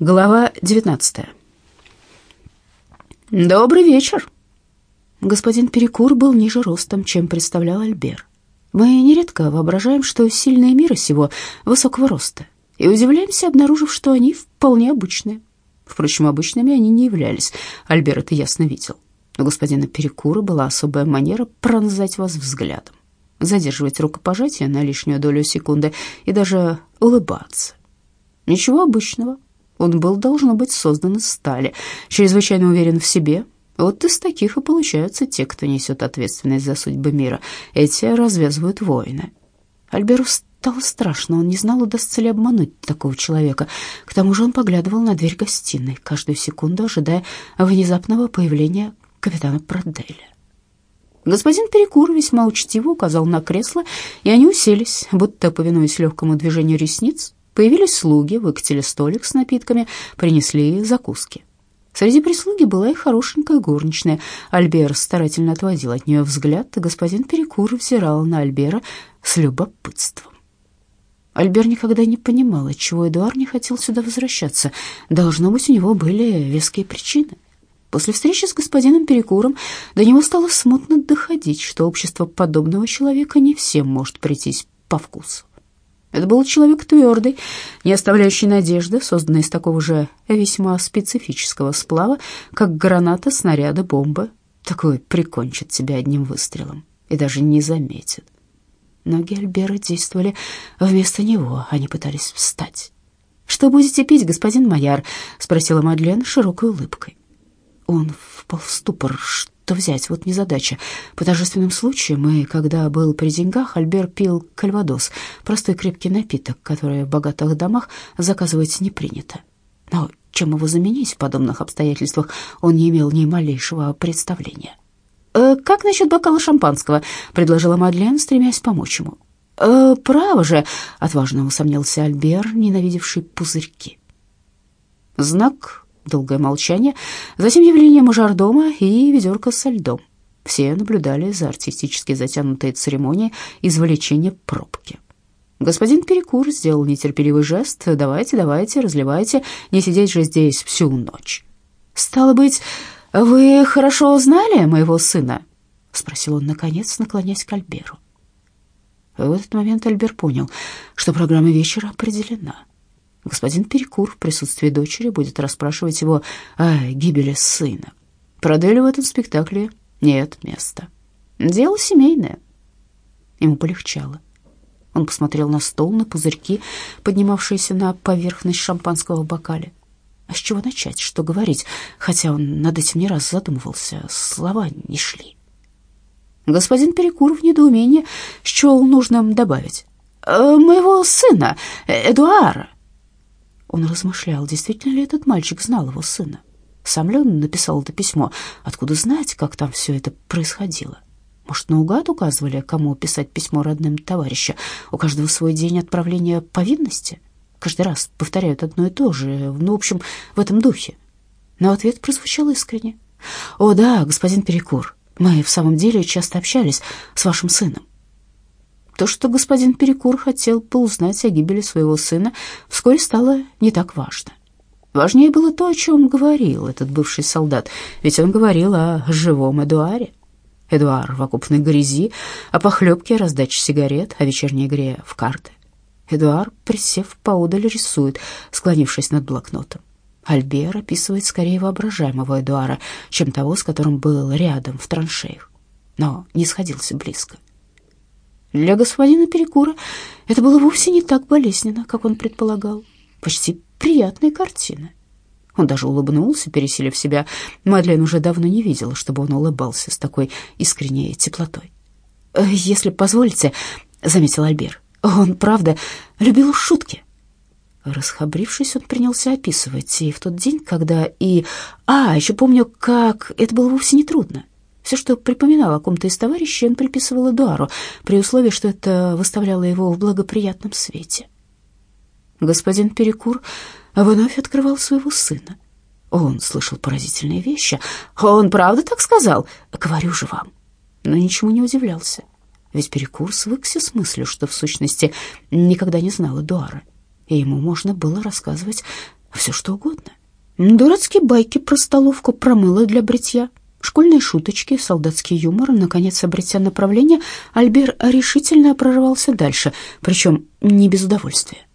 Глава 19. Добрый вечер. Господин Перекур был ниже ростом, чем представлял Альбер. Мы нередко воображаем, что сильные мира сего высокого роста, и удивляемся, обнаружив, что они вполне обычные. Впрочем, обычными они не являлись, Альбер это ясно видел. У господина Перекура была особая манера пронзать вас взглядом, задерживать рукопожатие на лишнюю долю секунды и даже улыбаться. Ничего обычного, он был, должно быть, создан из стали, чрезвычайно уверен в себе. Вот из таких и получаются те, кто несет ответственность за судьбы мира. Эти развязывают войны. Альберу стало страшно, он не знал, удастся ли обмануть такого человека. К тому же он поглядывал на дверь гостиной, каждую секунду ожидая внезапного появления капитана Проделя. Господин Перекур весьма учтиво указал на кресло, и они уселись, будто, повинуясь легкому движению ресниц, Появились слуги, выкатили столик с напитками, принесли закуски. Среди прислуги была и хорошенькая горничная. Альбер старательно отводил от нее взгляд, и господин Перекур взирал на Альбера с любопытством. Альбер никогда не понимал, отчего Эдуард не хотел сюда возвращаться. Должно быть, у него были веские причины. После встречи с господином Перекуром до него стало смутно доходить, что общество подобного человека не всем может прийтись по вкусу. Это был человек твердый, не оставляющий надежды, созданный из такого же весьма специфического сплава, как граната, снаряды, бомбы. Такой прикончит тебя одним выстрелом и даже не заметит. Ноги Альбера действовали вместо него, они пытались встать. «Что будете пить, господин Майяр?» — спросила Мадлен широкой улыбкой. Он впал в ступор что взять, вот незадача. По торжественным случаям, и когда был при деньгах, Альбер пил кальвадос, простой крепкий напиток, который в богатых домах заказывать не принято. Но чем его заменить в подобных обстоятельствах, он не имел ни малейшего представления. «Э, «Как насчет бокала шампанского?» — предложила Мадлен, стремясь помочь ему. «Э, «Право же», — отважно усомнился Альбер, ненавидевший пузырьки. Знак Долгое молчание, затем явление мажордома и ведерко со льдом. Все наблюдали за артистически затянутой церемонией извлечения пробки. Господин Перекур сделал нетерпеливый жест. «Давайте, давайте, разливайте, не сидеть же здесь всю ночь». «Стало быть, вы хорошо знали моего сына?» — спросил он, наконец, наклонясь к Альберу. В этот момент Альбер понял, что программа вечера определена. Господин Перекур в присутствии дочери будет расспрашивать его о гибели сына. Проделю в этом спектакле нет места. Дело семейное. Ему полегчало. Он посмотрел на стол, на пузырьки, поднимавшиеся на поверхность шампанского в. А с чего начать, что говорить? Хотя он над этим не раз задумывался, слова не шли. Господин Перекур в недоумении счел нужным добавить. «Э, «Моего сына, Эдуара». Он размышлял, действительно ли этот мальчик знал его сына. Сам ли он написал это письмо? Откуда знать, как там все это происходило? Может, наугад указывали, кому писать письмо родным товарища? У каждого свой день отправления повинности? Каждый раз повторяют одно и то же, ну, в общем, в этом духе. Но ответ прозвучал искренне. «О, да, господин Перекур, мы в самом деле часто общались с вашим сыном. То, что господин Перекур хотел поузнать о гибели своего сына, вскоре стало не так важно. Важнее было то, о чем говорил этот бывший солдат, ведь он говорил о живом Эдуаре. Эдуар в окопной грязи, о похлебке, раздаче сигарет, о вечерней игре в карты. Эдуар, присев поодаль, рисует, склонившись над блокнотом. Альбер описывает скорее воображаемого Эдуара, чем того, с которым был рядом в траншеях, но не сходился близко. Для господина Перекура это было вовсе не так болезненно, как он предполагал. Почти приятная картина. Он даже улыбнулся, переселив себя. Мадлен уже давно не видела, чтобы он улыбался с такой искренней теплотой. «Э, «Если позволите», — заметил Альбер, — «он, правда, любил шутки». Расхабрившись, он принялся описывать и в тот день, когда и... А, еще помню, как это было вовсе не трудно. Все, что припоминал о ком-то из товарищей, он приписывал Эдуару, при условии, что это выставляло его в благоприятном свете. Господин Перекур вновь открывал своего сына. Он слышал поразительные вещи. «Он правда так сказал?» «Говорю же вам». Но ничему не удивлялся. Ведь Перекур свыкся с мыслью, что в сущности никогда не знал Эдуара, и ему можно было рассказывать Все что угодно. Дурацкие байки про столовку, про мыло для бритья, школьные шуточки, солдатский юмор. Наконец, обретя направление, Альбер решительно прорывался дальше, причем не без удовольствия.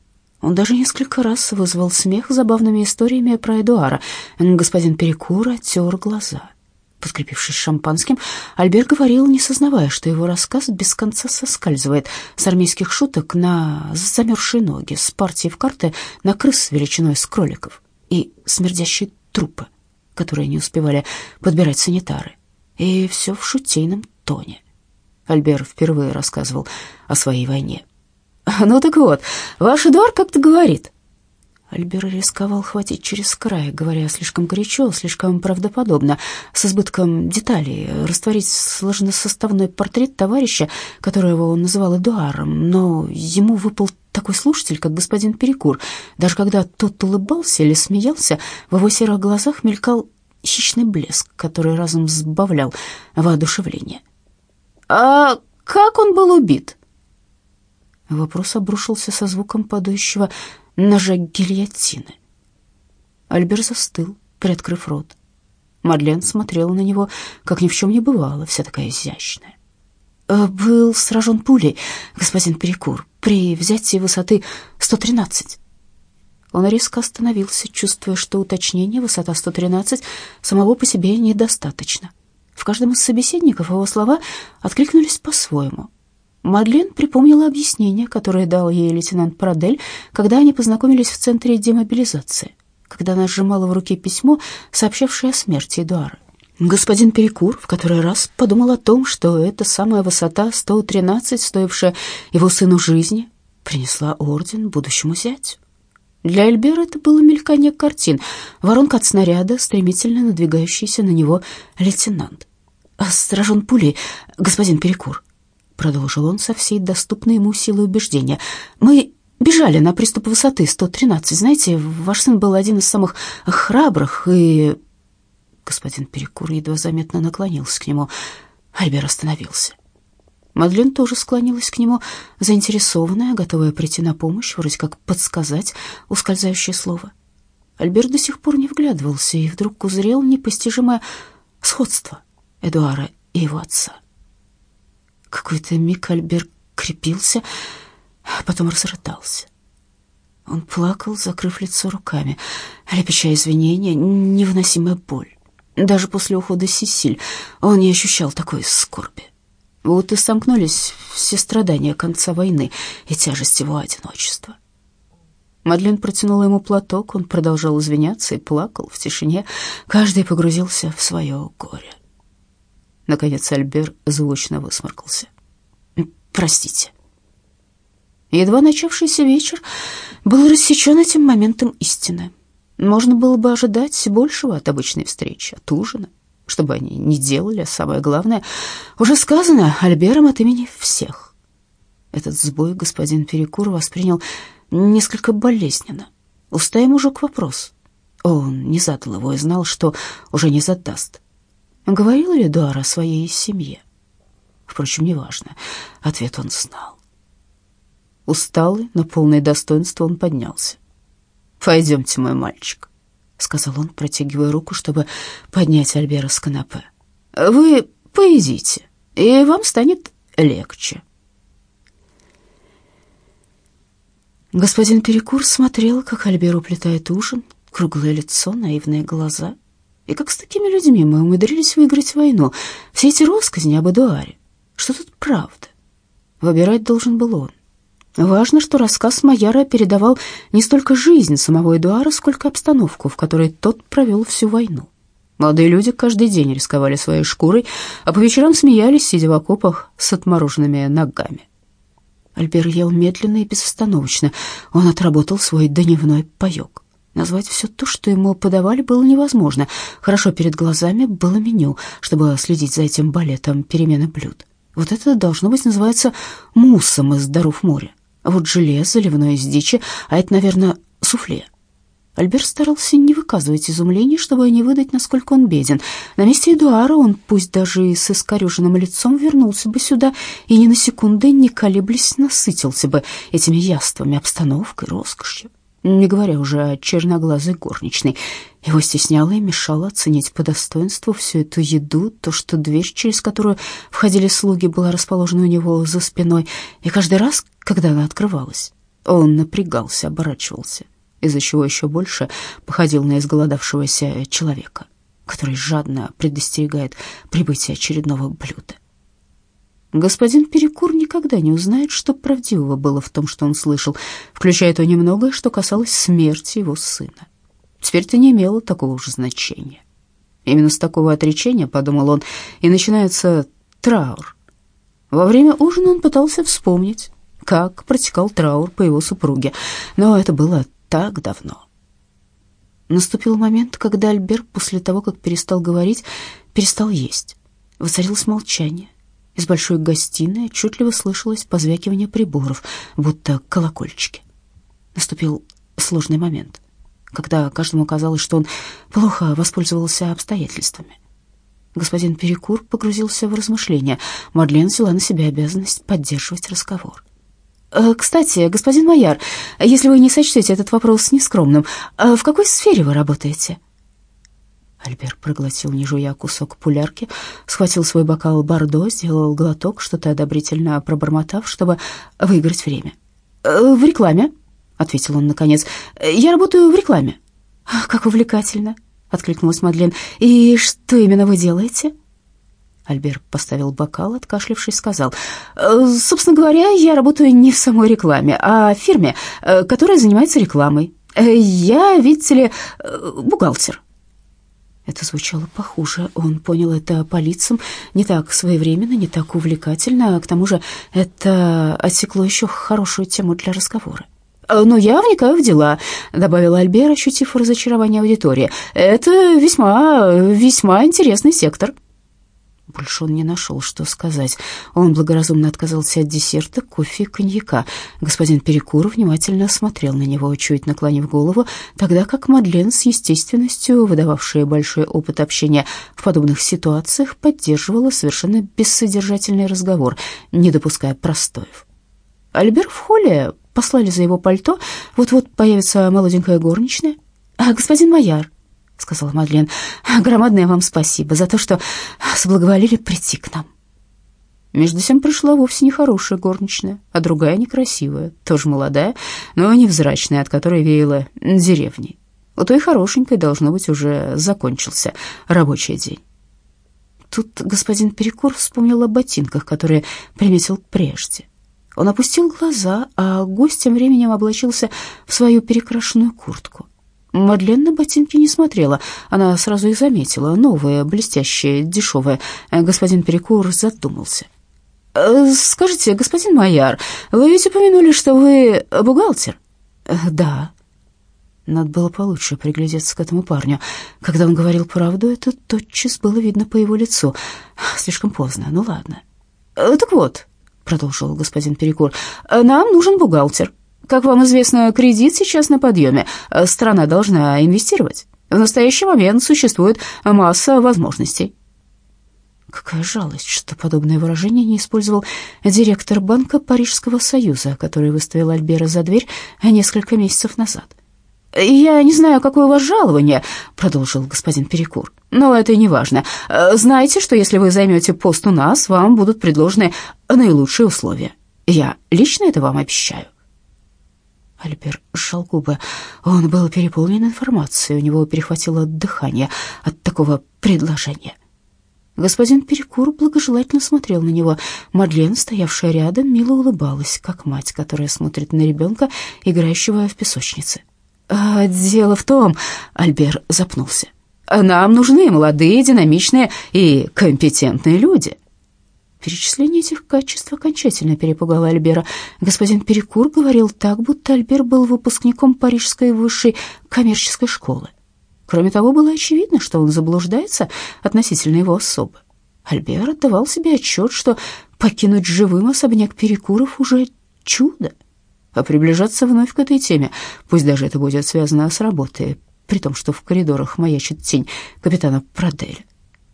Он даже несколько раз вызвал смех забавными историями про Эдуара. Господин Перекур оттер глаза. Подкрепившись шампанским, Альбер говорил, не сознавая, что его рассказ без конца соскальзывает с армейских шуток на замерзшие ноги, с партии в карты на крыс величиной с кроликов и смердящие трупы, которые не успевали подбирать санитары. И все в шутейном тоне. Альбер впервые рассказывал о своей войне. «Ну так вот, ваш Эдуард как-то говорит». Альбер рисковал хватить через край, говоря слишком горячо, слишком правдоподобно, с избытком деталей, растворить сложносоставной портрет товарища, которого он называл Эдуаром, но ему выпал такой слушатель, как господин Перекур. Даже когда тот улыбался или смеялся, в его серых глазах мелькал хищный блеск, который разом сбавлял воодушевление. «А как он был убит?» Вопрос обрушился со звуком падающего ножа гильотины. Альбер застыл, приоткрыв рот. Мадлен смотрела на него, как ни в чем не бывало, вся такая изящная. «Э, «Был сражен пулей, господин Перекур, при взятии высоты 113». Он резко остановился, чувствуя, что уточнение высота 113 самого по себе недостаточно. В каждом из собеседников его слова откликнулись по-своему. Мадлен припомнила объяснение, которое дал ей лейтенант Прадель, когда они познакомились в центре демобилизации, когда она сжимала в руке письмо, сообщавшее о смерти Эдуара. Господин Перекур в который раз подумал о том, что эта самая высота 113, стоившая его сыну жизни, принесла орден будущему зятю. Для Эльбера это было мелькание картин, воронка от снаряда, стремительно надвигающийся на него лейтенант. «Сражен пулей, господин Перекур», — продолжил он со всей доступной ему силой убеждения. «Мы бежали на приступ высоты 113. Знаете, ваш сын был один из самых храбрых, и...» Господин Перекур едва заметно наклонился к нему. Альбер остановился. Мадлен тоже склонилась к нему, заинтересованная, готовая прийти на помощь, вроде как подсказать ускользающее слово. Альбер до сих пор не вглядывался и вдруг узрел непостижимое сходство Эдуара и его отца. Какой-то миг Альбер крепился, а потом разрыдался. Он плакал, закрыв лицо руками, лепеча извинения, невыносимая боль. Даже после ухода Сесиль он не ощущал такой скорби. Вот и сомкнулись все страдания конца войны и тяжесть его одиночества. Мадлен протянула ему платок, он продолжал извиняться и плакал в тишине. Каждый погрузился в свое горе. Наконец Альбер звучно высморкался. «Простите». Едва начавшийся вечер был рассечен этим моментом истины. Можно было бы ожидать большего от обычной встречи, от ужина, чтобы они не делали, а самое главное, уже сказано Альбером от имени всех. Этот сбой господин Перекур воспринял несколько болезненно. Уста ему к вопрос. Он не задал его и знал, что уже не задаст. Говорил ли Дуар о своей семье? Впрочем, неважно. Ответ он знал. Усталый, но полное достоинство он поднялся. «Пойдемте, мой мальчик», — сказал он, протягивая руку, чтобы поднять Альбера с канапе. «Вы поедите, и вам станет легче». Господин Перекур смотрел, как Альбер уплетает ужин, круглое лицо, наивные глаза — и как с такими людьми мы умудрились выиграть войну? Все эти россказни об Эдуаре. Что тут правда? Выбирать должен был он. Важно, что рассказ Майяра передавал не столько жизнь самого Эдуара, сколько обстановку, в которой тот провел всю войну. Молодые люди каждый день рисковали своей шкурой, а по вечерам смеялись, сидя в окопах с отмороженными ногами. Альбер ел медленно и безостановочно. Он отработал свой дневной паёк. Назвать все то, что ему подавали, было невозможно. Хорошо перед глазами было меню, чтобы следить за этим балетом перемены блюд. Вот это должно быть называется муссом из даров моря. А вот желе заливное из дичи, а это, наверное, суфле. Альберт старался не выказывать изумления, чтобы не выдать, насколько он беден. На месте Эдуара он, пусть даже и с искореженным лицом, вернулся бы сюда и ни на секунду, не колеблясь, насытился бы этими яствами, обстановкой, роскошью. Не говоря уже о черноглазой горничной. Его стесняло и мешало оценить по достоинству всю эту еду, то, что дверь, через которую входили слуги, была расположена у него за спиной, и каждый раз, когда она открывалась, он напрягался, оборачивался, из-за чего еще больше походил на изголодавшегося человека, который жадно предостерегает прибытие очередного блюда. Господин Перекур никогда не узнает, что правдивого было в том, что он слышал, включая то немногое, что касалось смерти его сына. Теперь это не имело такого уже значения. Именно с такого отречения, подумал он, и начинается траур. Во время ужина он пытался вспомнить, как протекал траур по его супруге, но это было так давно. Наступил момент, когда Альберт после того, как перестал говорить, перестал есть. Воцарилось молчание. Из большой гостиной отчетливо слышалось позвякивание приборов, будто колокольчики. Наступил сложный момент, когда каждому казалось, что он плохо воспользовался обстоятельствами. Господин Перекур погрузился в размышления. Мадлен взяла на себя обязанность поддерживать разговор. «Э, «Кстати, господин Майяр, если вы не сочтете этот вопрос нескромным, э, в какой сфере вы работаете?» Альбер проглотил, не жуя, кусок пулярки, схватил свой бокал бордо, сделал глоток, что-то одобрительно пробормотав, чтобы выиграть время. «Э, «В рекламе», — ответил он наконец. «Я работаю в рекламе». «Как увлекательно», — откликнулась Мадлен. «И что именно вы делаете?» Альбер поставил бокал, откашлившись, сказал, «Э, «Собственно говоря, я работаю не в самой рекламе, а в фирме, э, которая занимается рекламой. Я, видите ли, бухгалтер». Это звучало похуже. Он понял это по лицам не так своевременно, не так увлекательно, а к тому же это отсекло еще хорошую тему для разговора. «Но я вникаю в дела», — добавила Альбер, ощутив разочарование аудитории. «Это весьма, весьма интересный сектор». Больше он не нашел, что сказать. Он благоразумно отказался от десерта, кофе и коньяка. Господин Перекур внимательно смотрел на него, чуть наклонив голову, тогда как Мадлен с естественностью, выдававшая большой опыт общения в подобных ситуациях, поддерживала совершенно бессодержательный разговор, не допуская простоев. Альбер в холле послали за его пальто, вот-вот появится молоденькая горничная. «А, господин Майяр, — сказала Мадлен. «Громадное вам спасибо за то, что соблаговолили прийти к нам». Между тем пришла вовсе не хорошая горничная, а другая некрасивая, тоже молодая, но невзрачная, от которой веяло деревней. У той хорошенькой, должно быть, уже закончился рабочий день. Тут господин Перекур вспомнил о ботинках, которые приметил прежде. Он опустил глаза, а гость тем временем облачился в свою перекрашенную куртку. Мадлен на ботинки не смотрела. Она сразу их заметила. Новые, блестящие, дешевые. Господин Перекур задумался. «Э, «Скажите, господин Майяр, вы ведь упомянули, что вы бухгалтер?» «Э, «Да». Надо было получше приглядеться к этому парню. Когда он говорил правду, это тотчас было видно по его лицу. Слишком поздно, ну ладно. «Э, «Так вот», — продолжил господин Перекур, — «нам нужен бухгалтер». Как вам известно, кредит сейчас на подъеме. Страна должна инвестировать. В настоящий момент существует масса возможностей. Какая жалость, что подобное выражение не использовал директор банка Парижского союза, который выставил Альбера за дверь несколько месяцев назад. «Я не знаю, какое у вас жалование», — продолжил господин Перекур, «но это и не важно. Знаете, что если вы займете пост у нас, вам будут предложены наилучшие условия. Я лично это вам обещаю». Альбер сжал губы. Он был переполнен информацией, у него перехватило дыхание от такого предложения. Господин Перекур благожелательно смотрел на него. Мадлен, стоявшая рядом, мило улыбалась, как мать, которая смотрит на ребенка, играющего в песочнице. «А дело в том...» — Альбер запнулся. «Нам нужны молодые, динамичные и компетентные люди». Перечисление этих качеств окончательно перепугало Альбера. Господин Перекур говорил так, будто Альбер был выпускником Парижской высшей коммерческой школы. Кроме того, было очевидно, что он заблуждается относительно его особы. Альбер отдавал себе отчет, что покинуть живым особняк Перекуров уже чудо. А приближаться вновь к этой теме, пусть даже это будет связано с работой, при том, что в коридорах маячит тень капитана Проделя.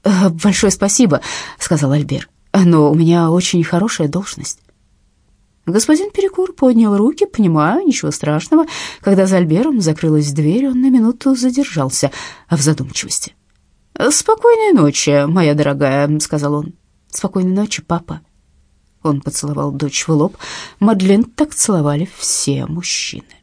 «Э, «Большое спасибо», — сказал Альбер но у меня очень хорошая должность. Господин Перекур поднял руки, понимая, ничего страшного. Когда за Альбером закрылась дверь, он на минуту задержался в задумчивости. «Спокойной ночи, моя дорогая», — сказал он. «Спокойной ночи, папа». Он поцеловал дочь в лоб. Мадлен так целовали все мужчины.